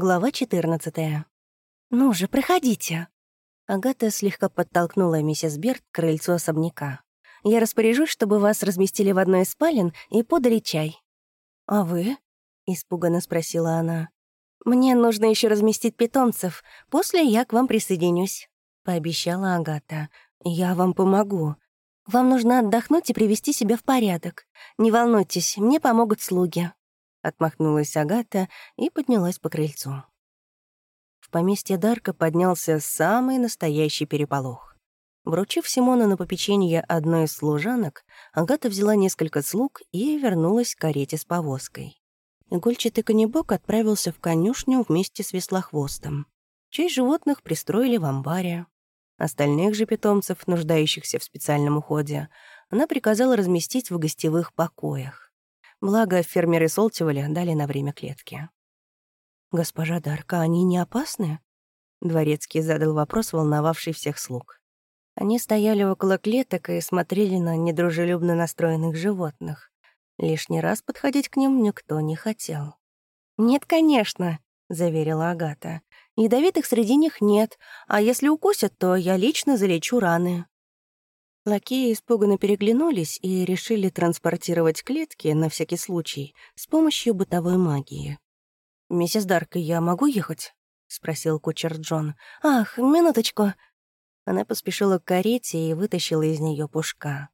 Глава 14. «Ну же, проходите!» Агата слегка подтолкнула миссис Берт к крыльцу особняка. «Я распоряжусь, чтобы вас разместили в одной из спален и подали чай». «А вы?» — испуганно спросила она. «Мне нужно еще разместить питомцев. После я к вам присоединюсь», — пообещала Агата. «Я вам помогу. Вам нужно отдохнуть и привести себя в порядок. Не волнуйтесь, мне помогут слуги». — отмахнулась Агата и поднялась по крыльцу. В поместье Дарка поднялся самый настоящий переполох. Вручив Симона на попечение одной из служанок, Агата взяла несколько слуг и вернулась к карете с повозкой. Игольчатый конебок отправился в конюшню вместе с веслохвостом. Часть животных пристроили в амбаре. Остальных же питомцев, нуждающихся в специальном уходе, она приказала разместить в гостевых покоях. Благо, фермеры Солтиволя дали на время клетки. «Госпожа Дарка, они не опасны?» Дворецкий задал вопрос, волновавший всех слуг. Они стояли около клеток и смотрели на недружелюбно настроенных животных. Лишний раз подходить к ним никто не хотел. «Нет, конечно», — заверила Агата. «Ядовитых среди них нет, а если укусят, то я лично залечу раны». Лакеи испуганно переглянулись и решили транспортировать клетки, на всякий случай, с помощью бытовой магии. «Миссис Дарка, я могу ехать?» — спросил кучер Джон. «Ах, минуточку!» Она поспешила к карете и вытащила из нее пушка.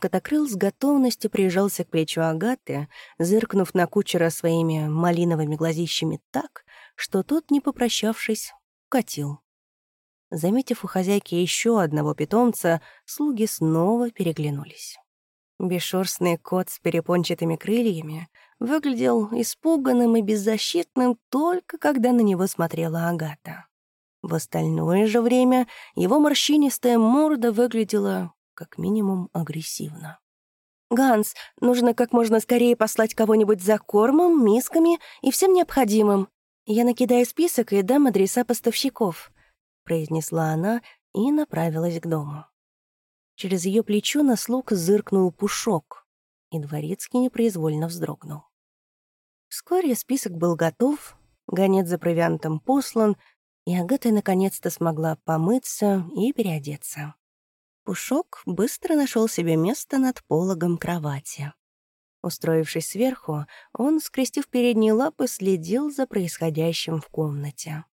Котокрыл с готовностью прижался к плечу Агаты, зыркнув на кучера своими малиновыми глазищами так, что тот, не попрощавшись, катил. Заметив у хозяйки еще одного питомца, слуги снова переглянулись. Бесшерстный кот с перепончатыми крыльями выглядел испуганным и беззащитным только когда на него смотрела Агата. В остальное же время его морщинистая морда выглядела как минимум агрессивно. «Ганс, нужно как можно скорее послать кого-нибудь за кормом, мисками и всем необходимым. Я накидаю список и дам адреса поставщиков произнесла она и направилась к дому. Через ее плечо на слуг зыркнул пушок, и дворецкий непроизвольно вздрогнул. Вскоре список был готов, гонец за провиантом послан, и Агата наконец-то смогла помыться и переодеться. Пушок быстро нашел себе место над пологом кровати. Устроившись сверху, он, скрестив передние лапы, следил за происходящим в комнате.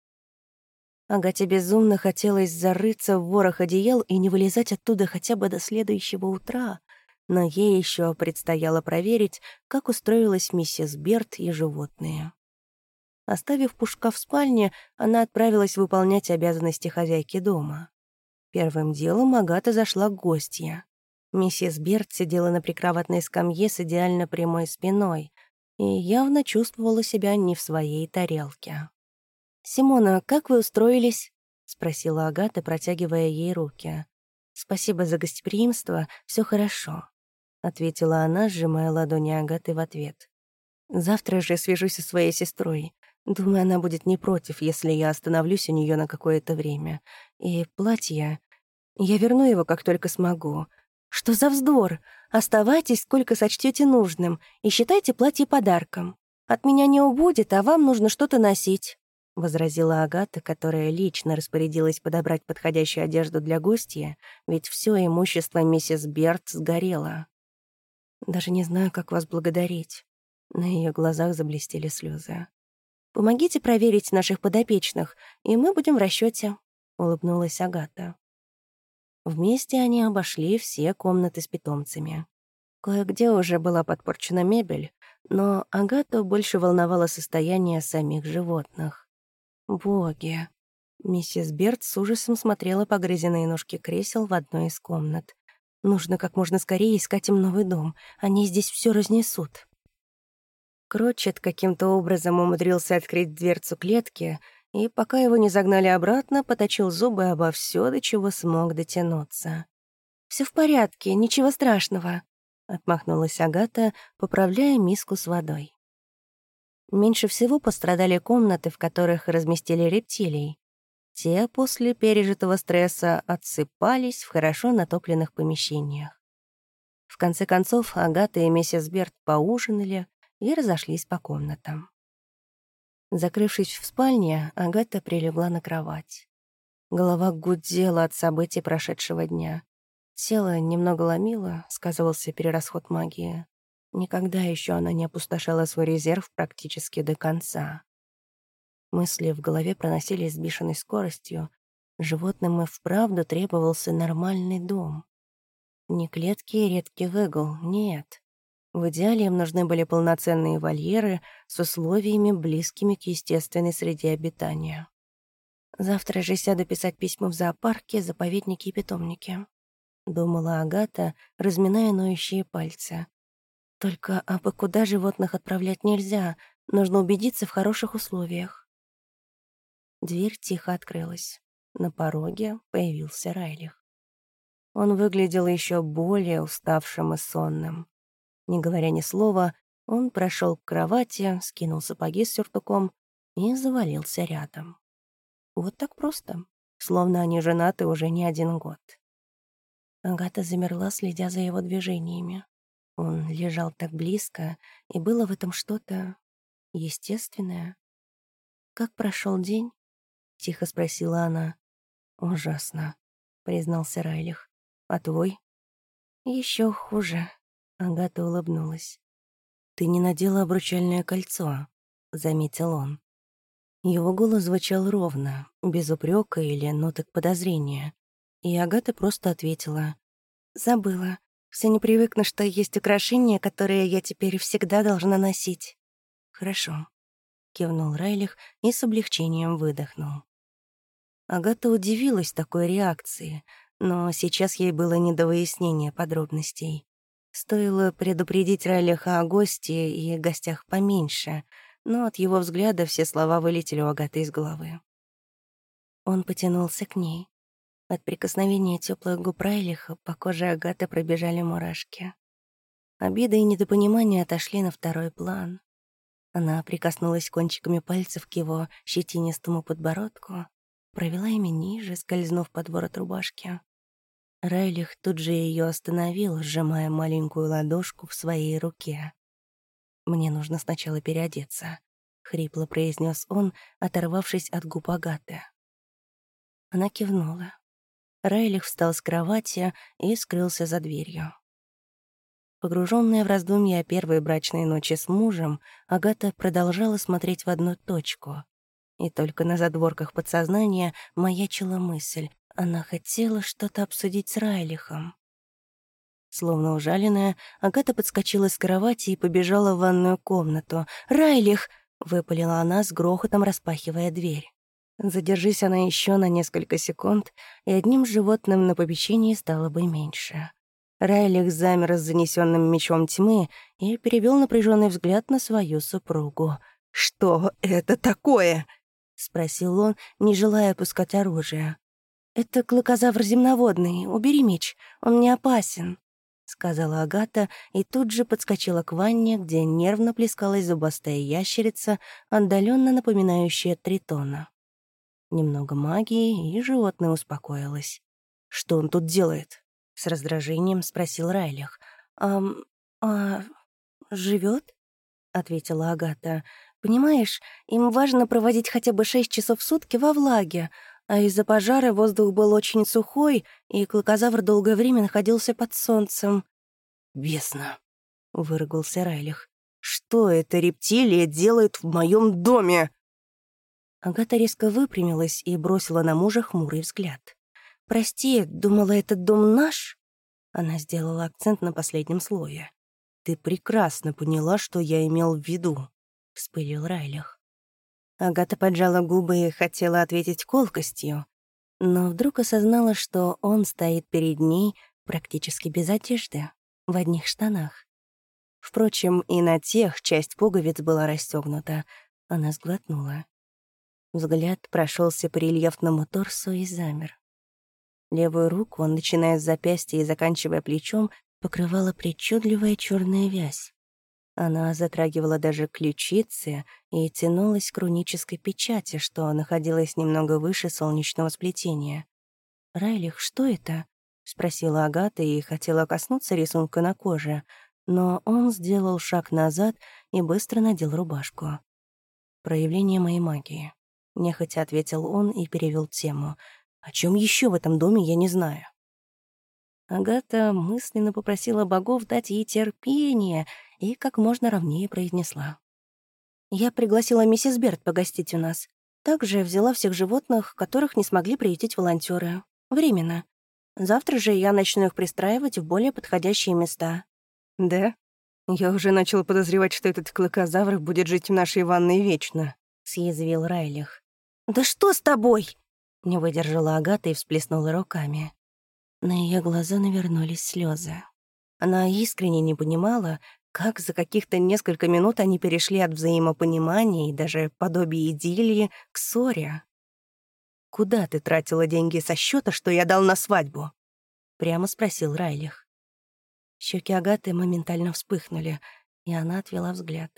Агате безумно хотелось зарыться в ворох одеял и не вылезать оттуда хотя бы до следующего утра, но ей еще предстояло проверить, как устроилась миссис Берт и животные. Оставив Пушка в спальне, она отправилась выполнять обязанности хозяйки дома. Первым делом Агата зашла к гостья. Миссис Берт сидела на прикроватной скамье с идеально прямой спиной и явно чувствовала себя не в своей тарелке. «Симона, как вы устроились?» — спросила Агата, протягивая ей руки. «Спасибо за гостеприимство, все хорошо», — ответила она, сжимая ладони Агаты в ответ. «Завтра же свяжусь со своей сестрой. Думаю, она будет не против, если я остановлюсь у нее на какое-то время. И платье... Я верну его, как только смогу. Что за вздор? Оставайтесь, сколько сочтете нужным, и считайте платье подарком. От меня не убудет, а вам нужно что-то носить». — возразила Агата, которая лично распорядилась подобрать подходящую одежду для гостя, ведь все имущество миссис Берт сгорело. «Даже не знаю, как вас благодарить». На ее глазах заблестели слезы. «Помогите проверить наших подопечных, и мы будем в расчете, улыбнулась Агата. Вместе они обошли все комнаты с питомцами. Кое-где уже была подпорчена мебель, но Агату больше волновало состояние самих животных. Боги. Миссис Берт с ужасом смотрела погрызенные ножки кресел в одной из комнат. Нужно как можно скорее искать им новый дом. Они здесь все разнесут. Кротчет каким-то образом умудрился открыть дверцу клетки, и пока его не загнали обратно, поточил зубы обо все, до чего смог дотянуться. Все в порядке, ничего страшного», — отмахнулась Агата, поправляя миску с водой. Меньше всего пострадали комнаты, в которых разместили рептилий. Те после пережитого стресса отсыпались в хорошо натопленных помещениях. В конце концов, Агата и миссис Берт поужинали и разошлись по комнатам. Закрывшись в спальне, Агата прилегла на кровать. Голова гудела от событий прошедшего дня. Тело немного ломило, сказывался перерасход магии. Никогда еще она не опустошала свой резерв практически до конца. Мысли в голове проносились с бешеной скоростью. Животным и вправду требовался нормальный дом. Не клетки и редкий выгул, нет. В идеале им нужны были полноценные вольеры с условиями, близкими к естественной среде обитания. Завтра же сяду писать письма в зоопарке, заповеднике и питомнике. Думала Агата, разминая ноющие пальцы. Только абы куда животных отправлять нельзя, нужно убедиться в хороших условиях. Дверь тихо открылась. На пороге появился Райлих. Он выглядел еще более уставшим и сонным. Не говоря ни слова, он прошел к кровати, скинул сапоги с сюртуком и завалился рядом. Вот так просто, словно они женаты уже не один год. Агата замерла, следя за его движениями. Он лежал так близко, и было в этом что-то естественное. «Как прошел день?» — тихо спросила она. «Ужасно», — признался Райлих. «А твой?» Еще хуже», — Агата улыбнулась. «Ты не надела обручальное кольцо», — заметил он. Его голос звучал ровно, без упрека или ноток подозрения. И Агата просто ответила. «Забыла. Все не привыкну, что есть украшения, которые я теперь всегда должна носить. Хорошо. Кивнул Райлих и с облегчением выдохнул. Агата удивилась такой реакции, но сейчас ей было не до выяснения подробностей. Стоило предупредить Райлиха о гости и гостях поменьше, но от его взгляда все слова вылетели у Агаты из головы. Он потянулся к ней. От прикосновения теплых губ Райлиха по коже Агаты пробежали мурашки. Обида и недопонимание отошли на второй план. Она прикоснулась кончиками пальцев к его щетинистому подбородку, провела ими ниже, скользнув под ворот рубашки. Райлих тут же ее остановил, сжимая маленькую ладошку в своей руке. «Мне нужно сначала переодеться», — хрипло произнес он, оторвавшись от губ Агаты. Она кивнула. Райлих встал с кровати и скрылся за дверью. Погруженная в раздумья о первой брачной ночи с мужем, Агата продолжала смотреть в одну точку. И только на задворках подсознания маячила мысль. Она хотела что-то обсудить с Райлихом. Словно ужаленная, Агата подскочила с кровати и побежала в ванную комнату. «Райлих!» — выпалила она с грохотом, распахивая дверь. Задержись она еще на несколько секунд, и одним животным на попечении стало бы меньше. Райлих замер с занесенным мечом тьмы и перевел напряженный взгляд на свою супругу. «Что это такое?» — спросил он, не желая опускать оружие. «Это клыкозавр земноводный. Убери меч, он не опасен», — сказала Агата и тут же подскочила к ванне, где нервно плескалась зубастая ящерица, отдаленно напоминающая тритона. Немного магии, и животное успокоилось. «Что он тут делает?» — с раздражением спросил Райлих. «А... а... живет? ответила Агата. «Понимаешь, им важно проводить хотя бы шесть часов в сутки во влаге, а из-за пожара воздух был очень сухой, и клыкозавр долгое время находился под солнцем». «Бесно», — выругался Райлих. «Что эта рептилия делает в моем доме?» Агата резко выпрямилась и бросила на мужа хмурый взгляд. «Прости, думала, этот дом наш?» Она сделала акцент на последнем слое. «Ты прекрасно поняла, что я имел в виду», — вспылил Райлих. Агата поджала губы и хотела ответить колкостью, но вдруг осознала, что он стоит перед ней практически без одежды, в одних штанах. Впрочем, и на тех часть пуговиц была расстегнута. Она сглотнула. Взгляд прошелся по рельефному торсу и замер. Левую руку он, начиная с запястья и заканчивая плечом, покрывала причудливая черная вязь. Она затрагивала даже ключицы и тянулась к рунической печати, что находилась немного выше солнечного сплетения. «Райлих, что это?» — спросила Агата и хотела коснуться рисунка на коже, но он сделал шаг назад и быстро надел рубашку. Проявление моей магии. Нехотя ответил он и перевел тему. О чем еще в этом доме, я не знаю. Агата мысленно попросила богов дать ей терпение и как можно ровнее произнесла. «Я пригласила миссис Берт погостить у нас. Также взяла всех животных, которых не смогли приютить волонтеры. Временно. Завтра же я начну их пристраивать в более подходящие места». «Да? Я уже начал подозревать, что этот клыкозавр будет жить в нашей ванной вечно», — съязвил Райлих. «Да что с тобой?» — не выдержала Агата и всплеснула руками. На ее глаза навернулись слезы. Она искренне не понимала, как за каких-то несколько минут они перешли от взаимопонимания и даже подобия идиллии к ссоре. «Куда ты тратила деньги со счета, что я дал на свадьбу?» — прямо спросил Райлих. Щеки Агаты моментально вспыхнули, и она отвела взгляд.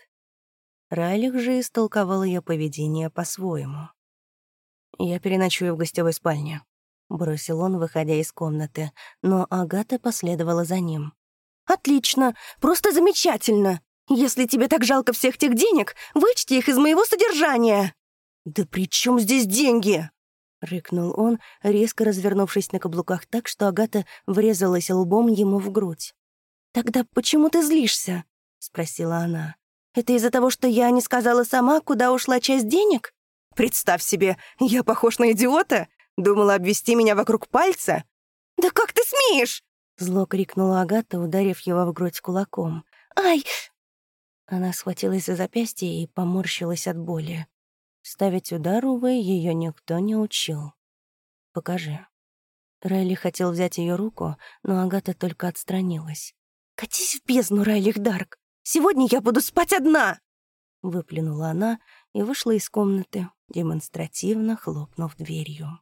Райлих же истолковал ее поведение по-своему. «Я переночую в гостевой спальне», — бросил он, выходя из комнаты, но Агата последовала за ним. «Отлично! Просто замечательно! Если тебе так жалко всех тех денег, вычти их из моего содержания!» «Да при чем здесь деньги?» — рыкнул он, резко развернувшись на каблуках так, что Агата врезалась лбом ему в грудь. «Тогда почему ты злишься?» — спросила она. «Это из-за того, что я не сказала сама, куда ушла часть денег?» «Представь себе, я похож на идиота? Думала обвести меня вокруг пальца? Да как ты смеешь? Зло крикнула Агата, ударив его в грудь кулаком. «Ай!» Она схватилась за запястье и поморщилась от боли. Ставить удар, увы, ее никто не учил. «Покажи». Райли хотел взять ее руку, но Агата только отстранилась. «Катись в бездну, Райлих Дарк! Сегодня я буду спать одна!» Выплюнула она и вышла из комнаты, демонстративно хлопнув дверью.